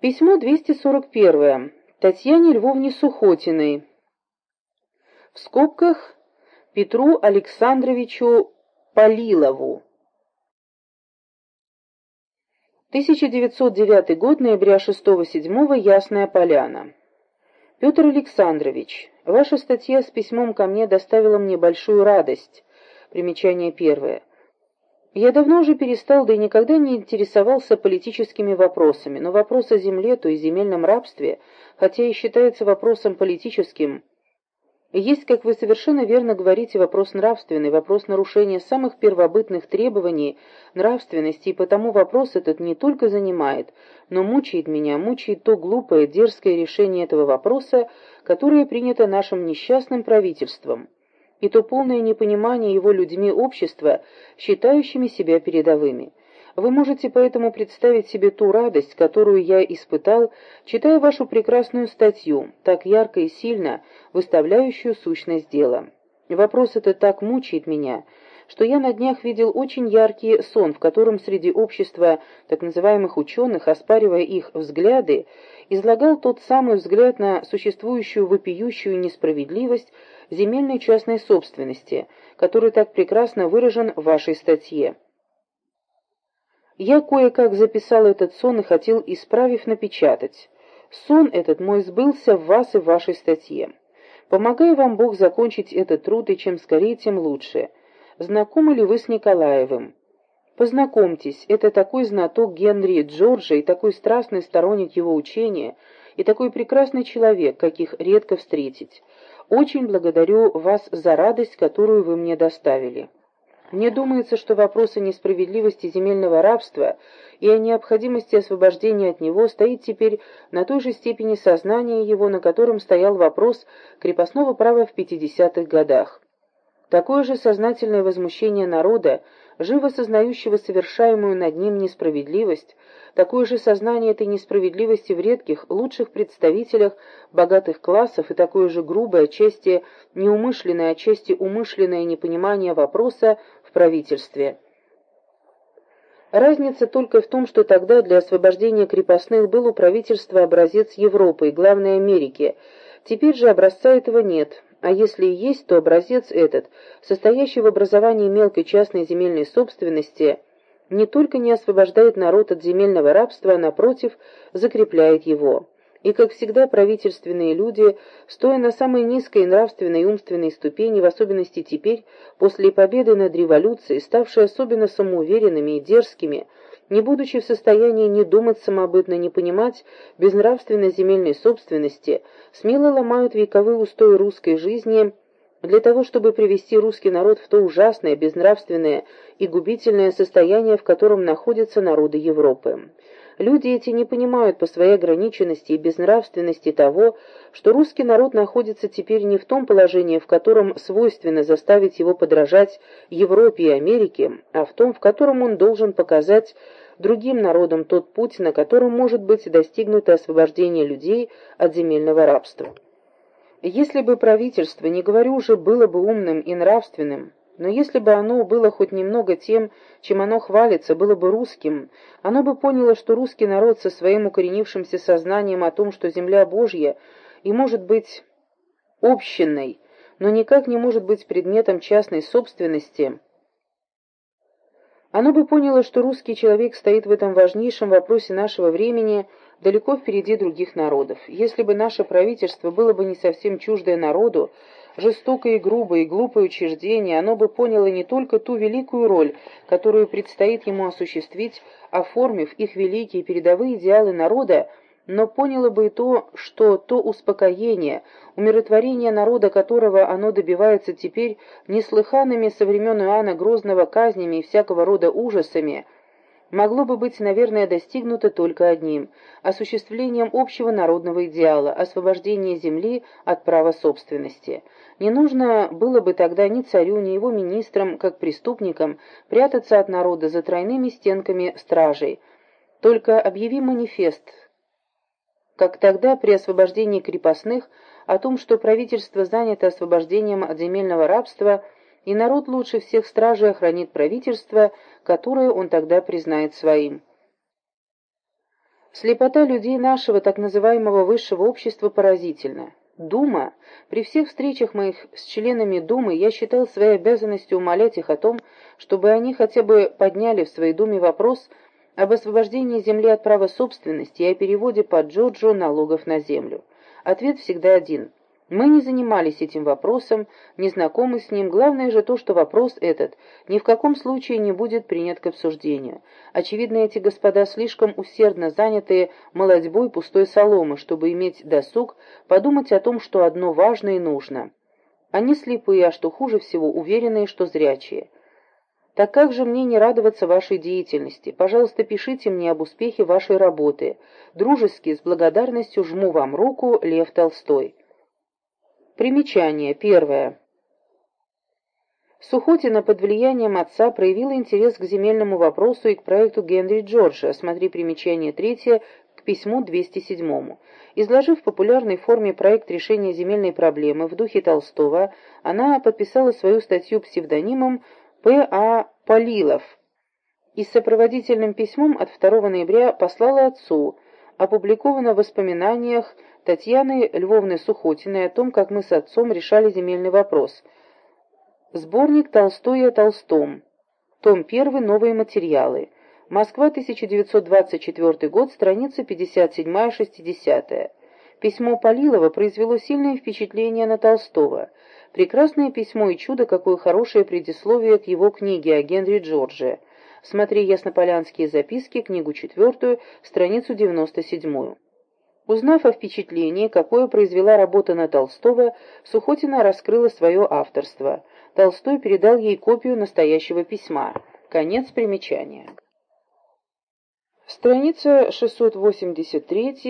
Письмо 241. Татьяне Львовне Сухотиной. В скобках Петру Александровичу Полилову. 1909 год, ноября 6-7, Ясная Поляна. Петр Александрович, ваша статья с письмом ко мне доставила мне большую радость. Примечание первое. Я давно уже перестал, да и никогда не интересовался политическими вопросами, но вопрос о земле, то есть земельном рабстве, хотя и считается вопросом политическим, есть, как вы совершенно верно говорите, вопрос нравственный, вопрос нарушения самых первобытных требований нравственности, и потому вопрос этот не только занимает, но мучает меня, мучает то глупое, дерзкое решение этого вопроса, которое принято нашим несчастным правительством и то полное непонимание его людьми общества, считающими себя передовыми. Вы можете поэтому представить себе ту радость, которую я испытал, читая вашу прекрасную статью, так ярко и сильно выставляющую сущность дела. Вопрос этот так мучает меня, что я на днях видел очень яркий сон, в котором среди общества так называемых ученых, оспаривая их взгляды, излагал тот самый взгляд на существующую вопиющую несправедливость земельной частной собственности, который так прекрасно выражен в вашей статье. Я кое-как записал этот сон и хотел, исправив, напечатать. Сон этот мой сбылся в вас и в вашей статье. Помогай вам Бог закончить этот труд, и чем скорее, тем лучше. Знакомы ли вы с Николаевым? Познакомьтесь, это такой знаток Генри Джорджа и такой страстный сторонник его учения, и такой прекрасный человек, каких редко встретить. Очень благодарю вас за радость, которую вы мне доставили. Мне думается, что вопрос о несправедливости земельного рабства и о необходимости освобождения от него стоит теперь на той же степени сознания его, на котором стоял вопрос крепостного права в 50-х годах. Такое же сознательное возмущение народа, живо сознающего совершаемую над ним несправедливость, такое же сознание этой несправедливости в редких, лучших представителях богатых классов и такое же грубое, отчасти неумышленное, отчасти умышленное непонимание вопроса в правительстве. Разница только в том, что тогда для освобождения крепостных был у правительства образец Европы и, главной Америки. Теперь же образца этого нет, а если и есть, то образец этот, состоящий в образовании мелкой частной земельной собственности, не только не освобождает народ от земельного рабства, а напротив, закрепляет его. И, как всегда, правительственные люди, стоя на самой низкой нравственной и умственной ступени, в особенности теперь, после победы над революцией, ставшие особенно самоуверенными и дерзкими, не будучи в состоянии ни думать самобытно, ни понимать безнравственной земельной собственности, смело ломают вековые устои русской жизни для того, чтобы привести русский народ в то ужасное, безнравственное и губительное состояние, в котором находятся народы Европы. Люди эти не понимают по своей ограниченности и безнравственности того, что русский народ находится теперь не в том положении, в котором свойственно заставить его подражать Европе и Америке, а в том, в котором он должен показать другим народам тот путь, на котором может быть достигнуто освобождение людей от земельного рабства. Если бы правительство, не говорю уже, было бы умным и нравственным, но если бы оно было хоть немного тем, чем оно хвалится, было бы русским, оно бы поняло, что русский народ со своим укоренившимся сознанием о том, что земля Божья и может быть общинной, но никак не может быть предметом частной собственности, оно бы поняло, что русский человек стоит в этом важнейшем вопросе нашего времени далеко впереди других народов. Если бы наше правительство было бы не совсем чуждое народу, жестокое и грубое и глупое учреждение, оно бы поняло не только ту великую роль, которую предстоит ему осуществить, оформив их великие передовые идеалы народа, но поняло бы и то, что то успокоение, умиротворение народа, которого оно добивается теперь неслыханными со времен Иоанна Грозного казнями и всякого рода ужасами, могло бы быть, наверное, достигнуто только одним – осуществлением общего народного идеала, освобождения земли от права собственности. Не нужно было бы тогда ни царю, ни его министрам, как преступникам, прятаться от народа за тройными стенками стражей. Только объяви манифест – как тогда при освобождении крепостных, о том, что правительство занято освобождением от земельного рабства, и народ лучше всех стражей охранит правительство, которое он тогда признает своим. Слепота людей нашего так называемого высшего общества поразительна. Дума. При всех встречах моих с членами Думы я считал своей обязанностью умолять их о том, чтобы они хотя бы подняли в своей Думе вопрос об освобождении земли от права собственности и о переводе по Джорджу налогов на землю. Ответ всегда один. Мы не занимались этим вопросом, не знакомы с ним, главное же то, что вопрос этот ни в каком случае не будет принят к обсуждению. Очевидно, эти господа слишком усердно заняты молодьбой пустой соломы, чтобы иметь досуг подумать о том, что одно важно и нужно. Они слепые, а что хуже всего, уверенные, что зрячие. Так как же мне не радоваться вашей деятельности? Пожалуйста, пишите мне об успехе вашей работы. Дружески, с благодарностью жму вам руку, Лев Толстой. Примечание. Первое. Сухотина под влиянием отца проявила интерес к земельному вопросу и к проекту Генри Джорджа, смотри примечание третье, к письму 207. Изложив в популярной форме проект решения земельной проблемы в духе Толстого, она подписала свою статью псевдонимом П. А. Полилов и с сопроводительным письмом от 2 ноября послала отцу, опубликовано в воспоминаниях Татьяны Львовны Сухотиной о том, как мы с отцом решали земельный вопрос. Сборник Толстой Толстом. Том 1. Новые материалы. Москва, 1924 год, страница 57-60. Письмо Полилова произвело сильное впечатление на Толстого. Прекрасное письмо и чудо, какое хорошее предисловие к его книге о Генри Джордже. Смотри «Яснополянские записки», книгу четвертую, страницу 97. Узнав о впечатлении, какое произвела работа на Толстого, Сухотина раскрыла свое авторство. Толстой передал ей копию настоящего письма. Конец примечания. Страница 683